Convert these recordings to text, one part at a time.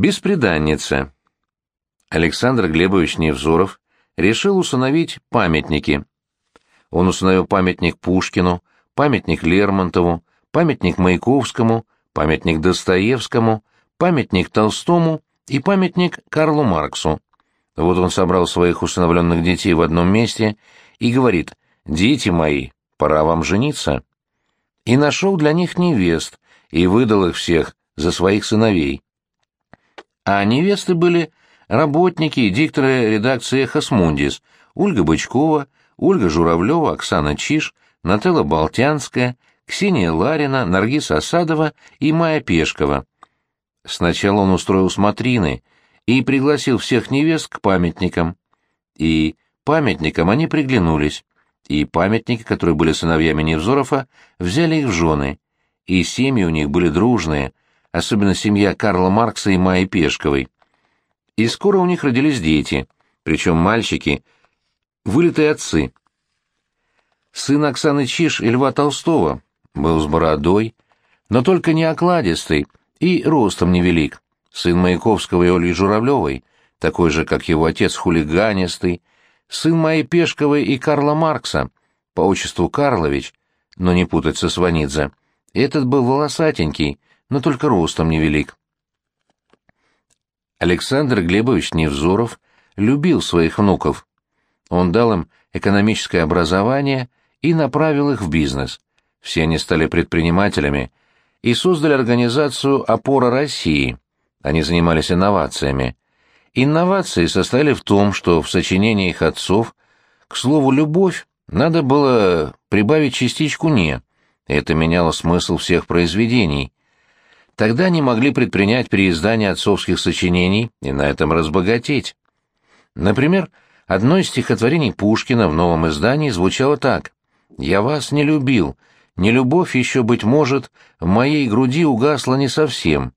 Беспреданница. Александр Глебович Невзоров решил установить памятники. Он установил памятник Пушкину, памятник Лермонтову, памятник Маяковскому, памятник Достоевскому, памятник Толстому и памятник Карлу Марксу. Вот он собрал своих усыновленных детей в одном месте и говорит «Дети мои, пора вам жениться». И нашел для них невест и выдал их всех за своих сыновей. А невесты были работники и дикторы редакции «Эхос Мундис» Ольга Бычкова, Ольга Журавлева, Оксана Чиш, Нателла Болтянская, Ксения Ларина, Наргиз Осадова и Майя Пешкова. Сначала он устроил смотрины и пригласил всех невест к памятникам. И памятникам они приглянулись, и памятники, которые были сыновьями Невзорова, взяли их в жены, и семьи у них были дружные, особенно семья Карла Маркса и Майи Пешковой. И скоро у них родились дети, причем мальчики, вылитые отцы. Сын Оксаны Чиш и Льва Толстого был с бородой, но только не окладистый и ростом невелик. Сын Маяковского и Ольги Журавлевой, такой же, как его отец, хулиганистый, сын Майи Пешковой и Карла Маркса, по отчеству Карлович, но не путать со Сванидзе. Этот был волосатенький, но только ростом невелик. Александр Глебович Невзоров любил своих внуков. Он дал им экономическое образование и направил их в бизнес. Все они стали предпринимателями и создали организацию «Опора России». Они занимались инновациями. Инновации состояли в том, что в сочинении их отцов к слову «любовь» надо было прибавить частичку «не». Это меняло смысл всех произведений. Тогда они могли предпринять переиздание отцовских сочинений и на этом разбогатеть. Например, одно из стихотворений Пушкина в новом издании звучало так «Я вас не любил, не любовь еще, быть может, в моей груди угасла не совсем».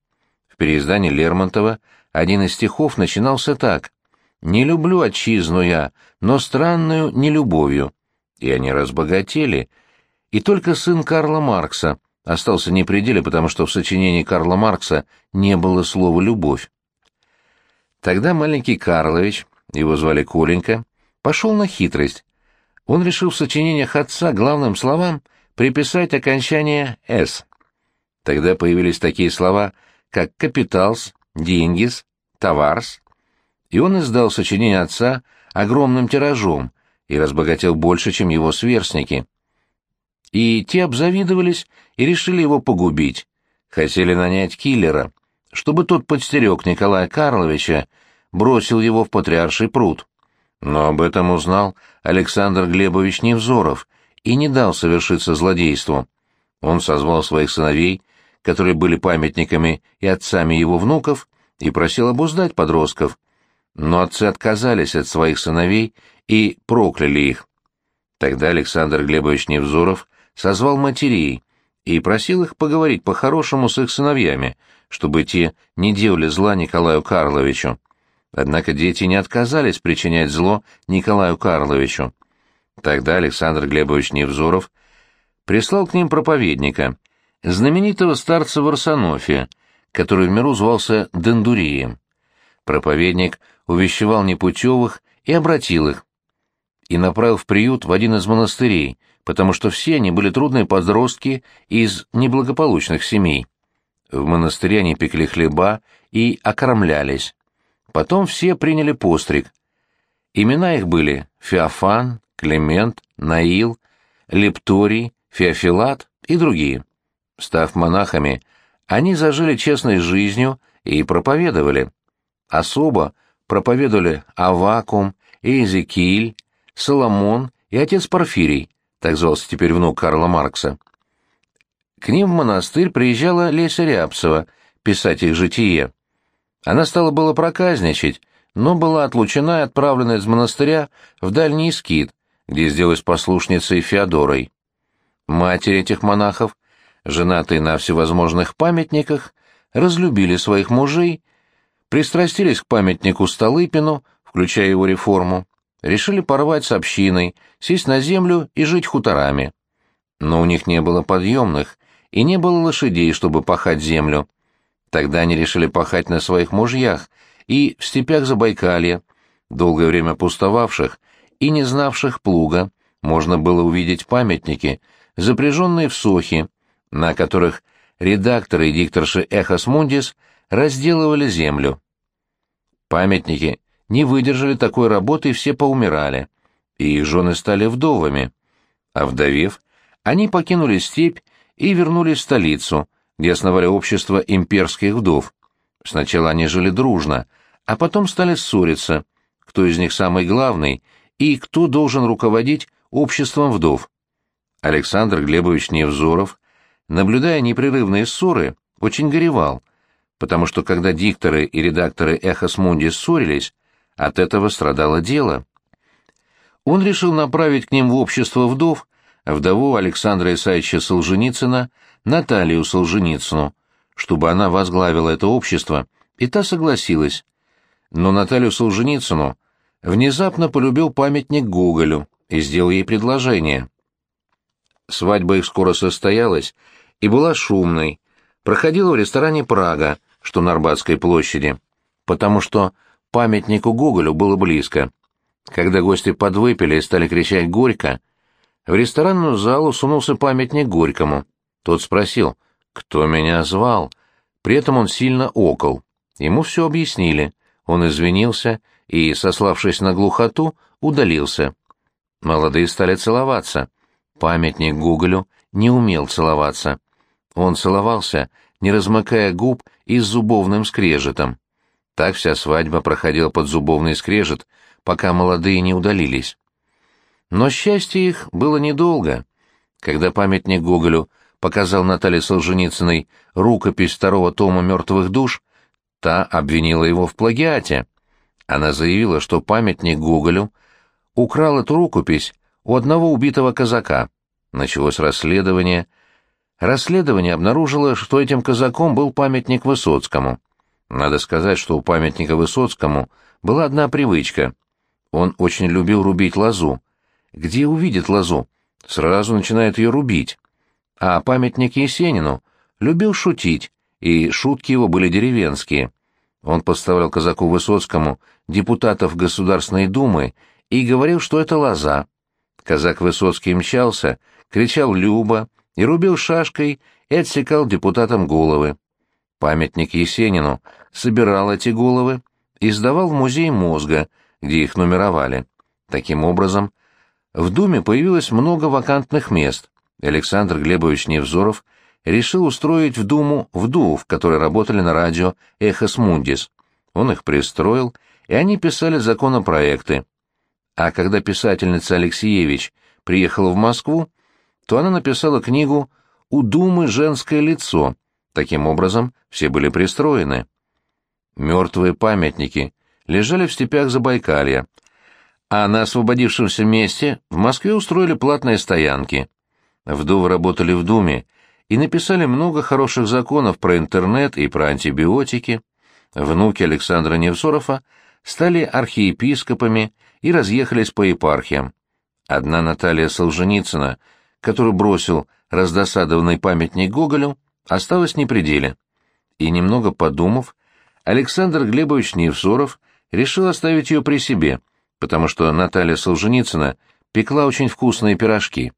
В переиздании Лермонтова один из стихов начинался так «Не люблю отчизну я, но странную нелюбовью». И они разбогатели. И только сын Карла Маркса — остался не при деле, потому что в сочинении Карла Маркса не было слова «любовь». Тогда маленький Карлович, его звали Коленька, пошел на хитрость. Он решил в сочинениях отца главным словам приписать окончание «с». Тогда появились такие слова, как «капиталс», «деньгис», «товарс», и он издал сочинение отца огромным тиражом и разбогател больше, чем его сверстники и те обзавидовались и решили его погубить. Хотели нанять киллера, чтобы тот подстерег Николая Карловича, бросил его в патриарший пруд. Но об этом узнал Александр Глебович Невзоров и не дал совершиться злодейству. Он созвал своих сыновей, которые были памятниками и отцами его внуков, и просил обуздать подростков. Но отцы отказались от своих сыновей и прокляли их. Тогда Александр Глебович Невзоров созвал матерей и просил их поговорить по-хорошему с их сыновьями, чтобы те не делали зла Николаю Карловичу. Однако дети не отказались причинять зло Николаю Карловичу. Тогда Александр Глебович Невзоров прислал к ним проповедника, знаменитого старца Варсонофия, который в миру звался Дендурием. Проповедник увещевал непутевых и обратил их, и направил в приют в один из монастырей, потому что все они были трудные подростки из неблагополучных семей. В монастыре они пекли хлеба и окормлялись. Потом все приняли постриг. Имена их были Феофан, Климент, Наил, Лепторий, Феофилат и другие. Став монахами, они зажили честной жизнью и проповедовали. Особо проповедовали Авакум, Иезекииль, Соломон и отец Порфирий, так звался теперь внук Карла Маркса. К ним в монастырь приезжала Леся Рябцева писать их житие. Она стала было проказничать, но была отлучена и отправлена из монастыря в дальний скит, где сделалась послушницей Феодорой. Матери этих монахов, женатые на всевозможных памятниках, разлюбили своих мужей, пристрастились к памятнику Столыпину, включая его реформу, решили порвать с общиной, сесть на землю и жить хуторами. Но у них не было подъемных и не было лошадей, чтобы пахать землю. Тогда они решили пахать на своих мужьях и в степях Забайкалья, долгое время пустовавших и не знавших плуга, можно было увидеть памятники, запряженные в сохи, на которых редакторы и дикторши «Эхос Мундис» разделывали землю. Памятники не выдержали такой работы и все поумирали, и их жены стали вдовами. А вдовев, они покинули степь и вернулись в столицу, где основали общество имперских вдов. Сначала они жили дружно, а потом стали ссориться, кто из них самый главный и кто должен руководить обществом вдов. Александр Глебович Невзоров, наблюдая непрерывные ссоры, очень горевал, потому что когда дикторы и редакторы «Эхос Мунди» ссорились, от этого страдало дело. Он решил направить к ним в общество вдов вдову Александра Исаевича Солженицына Наталью Солженицыну, чтобы она возглавила это общество, и та согласилась. Но Наталью Солженицыну внезапно полюбил памятник Гоголю и сделал ей предложение. Свадьба их скоро состоялась и была шумной, проходила в ресторане «Прага», что на Арбатской площади, потому что памятнику Гоголю было близко. Когда гости подвыпили и стали кричать «Горько!», в ресторанную залу сунулся памятник Горькому. Тот спросил, кто меня звал. При этом он сильно окол. Ему все объяснили. Он извинился и, сославшись на глухоту, удалился. Молодые стали целоваться. Памятник Гоголю не умел целоваться. Он целовался, не размыкая губ и с зубовным скрежетом. Так вся свадьба проходила под зубовный скрежет, пока молодые не удалились. Но счастье их было недолго. Когда памятник Гоголю показал Наталье Солженицыной рукопись второго тома «Мертвых душ», та обвинила его в плагиате. Она заявила, что памятник Гоголю украл эту рукопись у одного убитого казака. Началось расследование. Расследование обнаружило, что этим казаком был памятник Высоцкому. Надо сказать, что у памятника Высоцкому была одна привычка. Он очень любил рубить лозу. Где увидит лозу, сразу начинает ее рубить. А памятник Есенину любил шутить, и шутки его были деревенские. Он поставлял казаку Высоцкому депутатов Государственной Думы и говорил, что это лоза. Казак Высоцкий мчался, кричал «Люба!» и рубил шашкой и отсекал депутатам головы. Памятник Есенину собирал эти головы и сдавал в музей мозга, где их нумеровали. Таким образом, в Думе появилось много вакантных мест. Александр Глебович Невзоров решил устроить в Думу вдов, которые работали на радио «Эхос Мундис». Он их пристроил, и они писали законопроекты. А когда писательница Алексеевич приехала в Москву, то она написала книгу «У Думы женское лицо». Таким образом, все были пристроены. Мертвые памятники лежали в степях Забайкалья, а на освободившемся месте в Москве устроили платные стоянки. Вдовы работали в Думе и написали много хороших законов про интернет и про антибиотики. Внуки Александра Невзорова стали архиепископами и разъехались по епархиям. Одна Наталья Солженицына, которую бросил раздосадованный памятник Гоголю, осталась не при деле. И немного подумав, Александр Глебович Невзоров решил оставить ее при себе — потому что Наталья Солженицына пекла очень вкусные пирожки.